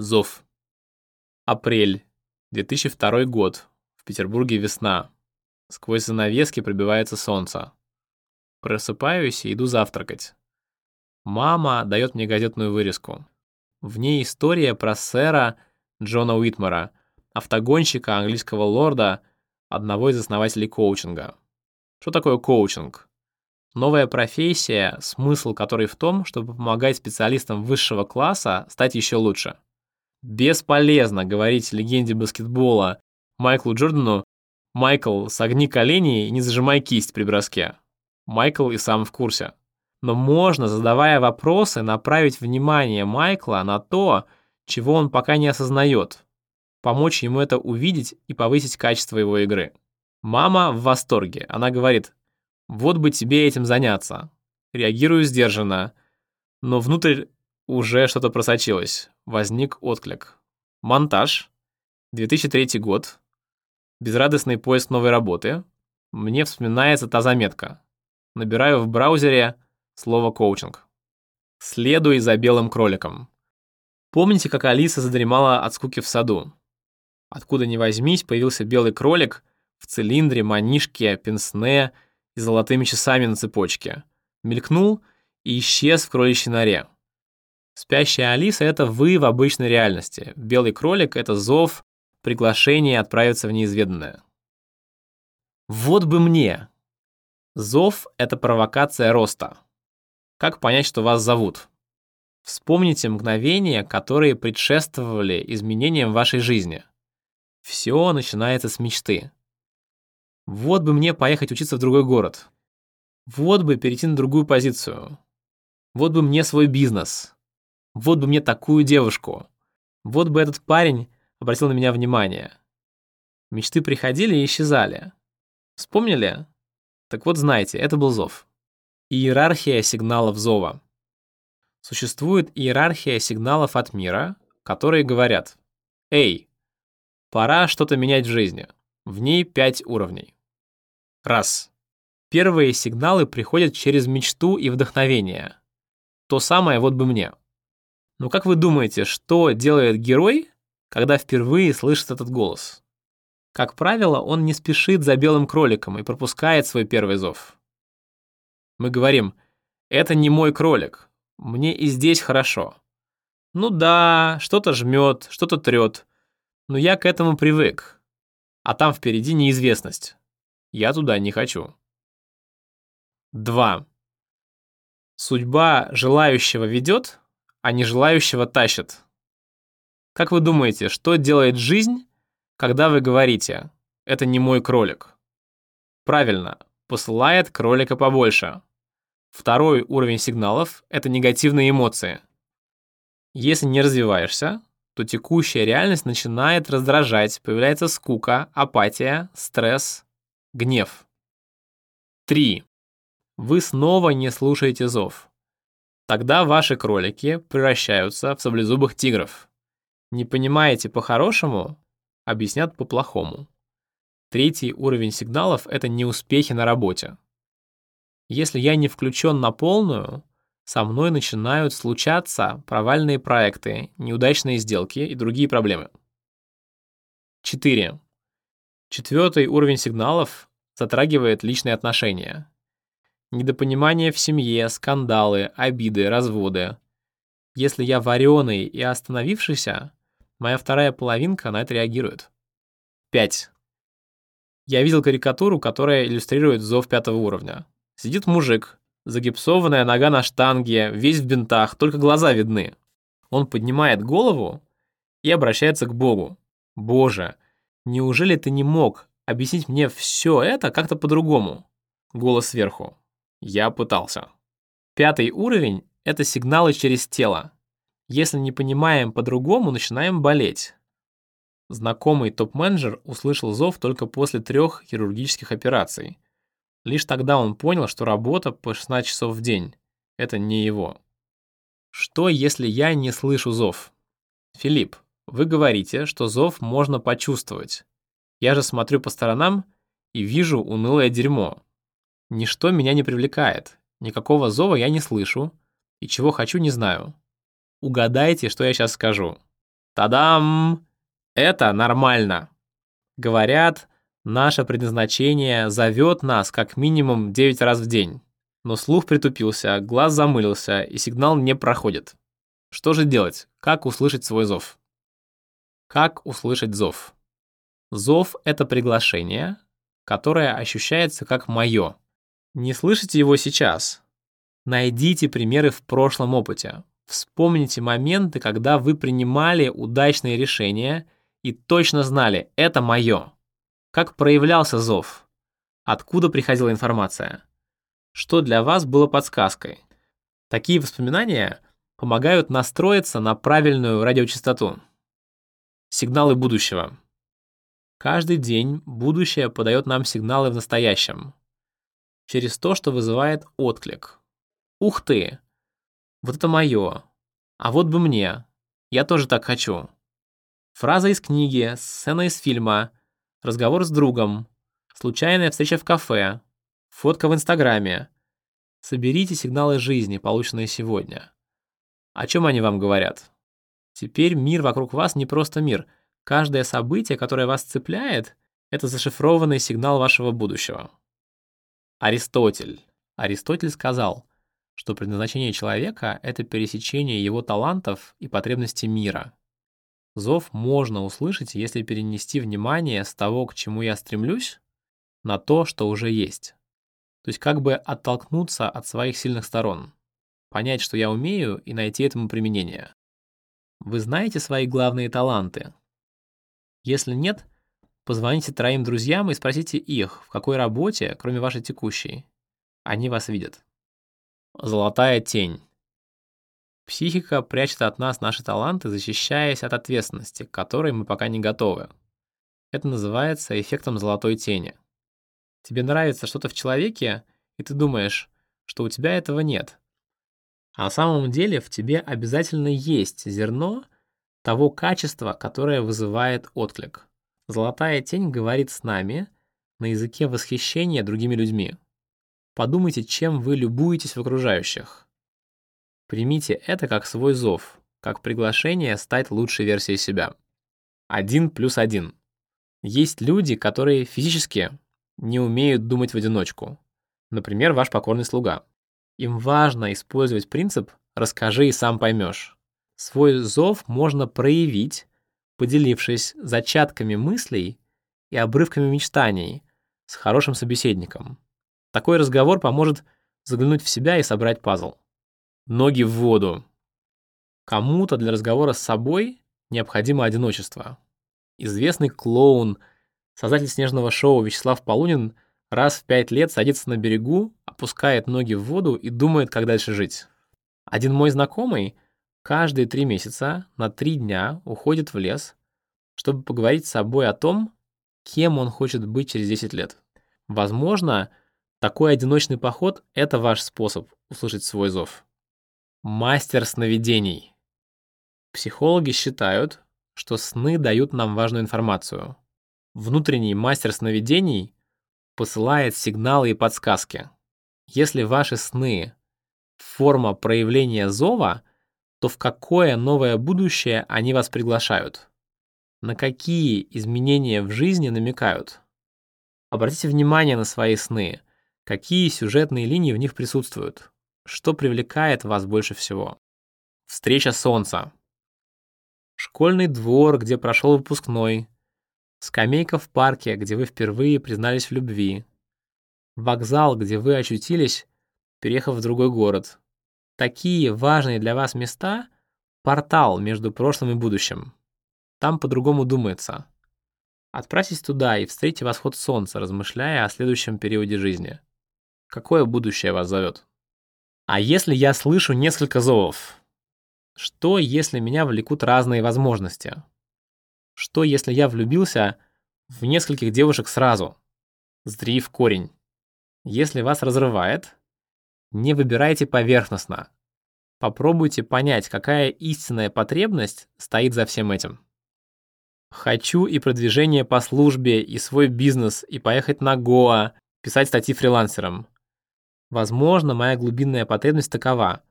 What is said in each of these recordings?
Зов. Апрель. 2002 год. В Петербурге весна. Сквозь занавески пробивается солнце. Просыпаюсь и иду завтракать. Мама дает мне газетную вырезку. В ней история про сэра Джона Уитмара, автогонщика английского лорда, одного из основателей коучинга. Что такое коучинг? Новая профессия, смысл которой в том, чтобы помогать специалистам высшего класса стать еще лучше. Бесполезно говорить легенде баскетбола Майклу Джордану «Майкл, согни колени и не зажимай кисть при броске». Майкл и сам в курсе. Но можно, задавая вопросы, направить внимание Майкла на то, чего он пока не осознает. Помочь ему это увидеть и повысить качество его игры. Мама в восторге. Она говорит, вот бы тебе этим заняться. Реагирую сдержанно. Но внутрь уже что-то просочилось. Возник отклик. Монтаж. 2003 год. Безрадостный поиск новой работы. Мне вспоминается та заметка. Набираю в браузере слово «коучинг». Следуй за белым кроликом. Помните, как Алиса задремала от скуки в саду? Откуда ни возьмись, появился белый кролик в цилиндре, манишке, пенсне и золотыми часами на цепочке. Мелькнул и исчез в кроличьей норе. Спящая Алиса — это вы в обычной реальности. Белый кролик — это зов, приглашение отправиться в неизведанное. Вот бы мне! Зов — это провокация роста. Как понять, что вас зовут? Вспомните мгновения, которые предшествовали изменениям вашей жизни. Все начинается с мечты. Вот бы мне поехать учиться в другой город. Вот бы перейти на другую позицию. Вот бы мне свой бизнес. Вот бы мне такую девушку. Вот бы этот парень обратил на меня внимание. Мечты приходили и исчезали. Вспомнили? Так вот знайте, это был зов. Иерархия сигналов зова. Существует иерархия сигналов от мира, которые говорят «Эй, пора что-то менять в жизни». В ней пять уровней. Раз. Первые сигналы приходят через мечту и вдохновение. То самое вот бы мне. Но как вы думаете, что делает герой, когда впервые слышит этот голос? Как правило, он не спешит за белым кроликом и пропускает свой первый зов. Мы говорим, это не мой кролик, мне и здесь хорошо. Ну да, что-то жмет, что-то трет, но я к этому привык. А там впереди неизвестность. Я туда не хочу. 2. Судьба желающего ведет, а не желающего тащит. Как вы думаете, что делает жизнь, когда вы говорите «это не мой кролик»? Правильно, посылает кролика побольше. Второй уровень сигналов – это негативные эмоции. Если не развиваешься, то текущая реальность начинает раздражать, появляется скука, апатия, стресс, Гнев. 3. Вы снова не слушаете зов. Тогда ваши кролики превращаются в саблезубых тигров. Не понимаете по-хорошему, объяснят по-плохому. Третий уровень сигналов – это неуспехи на работе. Если я не включен на полную, со мной начинают случаться провальные проекты, неудачные сделки и другие проблемы. 4. Четвертый уровень сигналов затрагивает личные отношения. Недопонимание в семье, скандалы, обиды, разводы. Если я вареный и остановившийся, моя вторая половинка на это реагирует. 5. Я видел карикатуру, которая иллюстрирует зов пятого уровня. Сидит мужик, загипсованная нога на штанге, весь в бинтах, только глаза видны. Он поднимает голову и обращается к Богу. «Боже, Неужели ты не мог объяснить мне все это как-то по-другому? Голос сверху. Я пытался. Пятый уровень — это сигналы через тело. Если не понимаем по-другому, начинаем болеть. Знакомый топ-менеджер услышал зов только после трех хирургических операций. Лишь тогда он понял, что работа по 16 часов в день — это не его. Что, если я не слышу зов? Филипп, вы говорите, что зов можно почувствовать. Я же смотрю по сторонам и вижу унылое дерьмо. Ничто меня не привлекает, никакого зова я не слышу, и чего хочу не знаю. Угадайте, что я сейчас скажу. Тадам! Это нормально. Говорят, наше предназначение зовет нас как минимум 9 раз в день. Но слух притупился, глаз замылился, и сигнал не проходит. Что же делать? Как услышать свой зов? Как услышать зов? Зов — это приглашение, которое ощущается как мое. Не слышите его сейчас. Найдите примеры в прошлом опыте. Вспомните моменты, когда вы принимали удачные решения и точно знали «это мое». Как проявлялся зов? Откуда приходила информация? Что для вас было подсказкой? Такие воспоминания помогают настроиться на правильную радиочастоту. Сигналы будущего. Каждый день будущее подает нам сигналы в настоящем. Через то, что вызывает отклик. Ух ты! Вот это мое. А вот бы мне. Я тоже так хочу. Фраза из книги, сцена из фильма, разговор с другом, случайная встреча в кафе, фотка в Инстаграме. Соберите сигналы жизни, полученные сегодня. О чем они вам говорят? Теперь мир вокруг вас не просто мир. Каждое событие, которое вас цепляет, это зашифрованный сигнал вашего будущего. Аристотель. Аристотель сказал, что предназначение человека — это пересечение его талантов и потребностей мира. Зов можно услышать, если перенести внимание с того, к чему я стремлюсь, на то, что уже есть. То есть как бы оттолкнуться от своих сильных сторон, понять, что я умею, и найти этому применение. Вы знаете свои главные таланты? Если нет, позвоните троим друзьям и спросите их, в какой работе, кроме вашей текущей, они вас видят. Золотая тень. Психика прячет от нас наши таланты, защищаясь от ответственности, к которой мы пока не готовы. Это называется эффектом золотой тени. Тебе нравится что-то в человеке, и ты думаешь, что у тебя этого нет. А на самом деле в тебе обязательно есть зерно того качества, которое вызывает отклик. Золотая тень говорит с нами на языке восхищения другими людьми. Подумайте, чем вы любуетесь в окружающих. Примите это как свой зов, как приглашение стать лучшей версией себя. Один плюс один. Есть люди, которые физически не умеют думать в одиночку. Например, ваш покорный слуга. Им важно использовать принцип «расскажи и сам поймешь». Свой зов можно проявить, поделившись зачатками мыслей и обрывками мечтаний с хорошим собеседником. Такой разговор поможет заглянуть в себя и собрать пазл. Ноги в воду. Кому-то для разговора с собой необходимо одиночество. Известный клоун, создатель снежного шоу Вячеслав Полунин раз в пять лет садится на берегу, опускает ноги в воду и думает, как дальше жить. Один мой знакомый каждые три месяца на три дня уходит в лес, чтобы поговорить с собой о том, кем он хочет быть через 10 лет. Возможно, такой одиночный поход — это ваш способ услышать свой зов. Мастер сновидений. Психологи считают, что сны дают нам важную информацию. Внутренний мастер сновидений посылает сигналы и подсказки. Если ваши сны — форма проявления зова, то в какое новое будущее они вас приглашают? На какие изменения в жизни намекают? Обратите внимание на свои сны — Какие сюжетные линии в них присутствуют? Что привлекает вас больше всего? Встреча солнца. Школьный двор, где прошел выпускной. Скамейка в парке, где вы впервые признались в любви. Вокзал, где вы очутились, переехав в другой город. Такие важные для вас места — портал между прошлым и будущим. Там по-другому думается. Отправьтесь туда и встретите восход солнца, размышляя о следующем периоде жизни. Какое будущее вас зовет? А если я слышу несколько зовов? Что, если меня влекут разные возможности? Что, если я влюбился в нескольких девушек сразу? Зри в корень. Если вас разрывает, не выбирайте поверхностно. Попробуйте понять, какая истинная потребность стоит за всем этим. Хочу и продвижение по службе, и свой бизнес, и поехать на Гоа, писать статьи фрилансером. Возможно, моя глубинная потребность такова.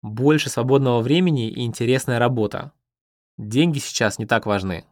Больше свободного времени и интересная работа. Деньги сейчас не так важны.